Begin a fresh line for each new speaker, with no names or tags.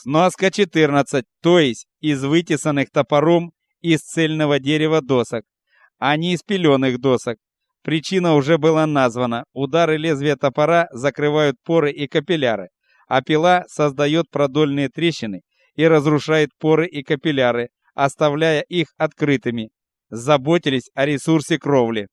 Сноска 14, то есть из вытесанных топором из цельного дерева досок, а не из пеленых досок. Причина уже была названа. Удары лезвия топора закрывают поры и капилляры, а пила создает продольные трещины и разрушает поры и капилляры, оставляя их открытыми. Заботились о ресурсе кровли.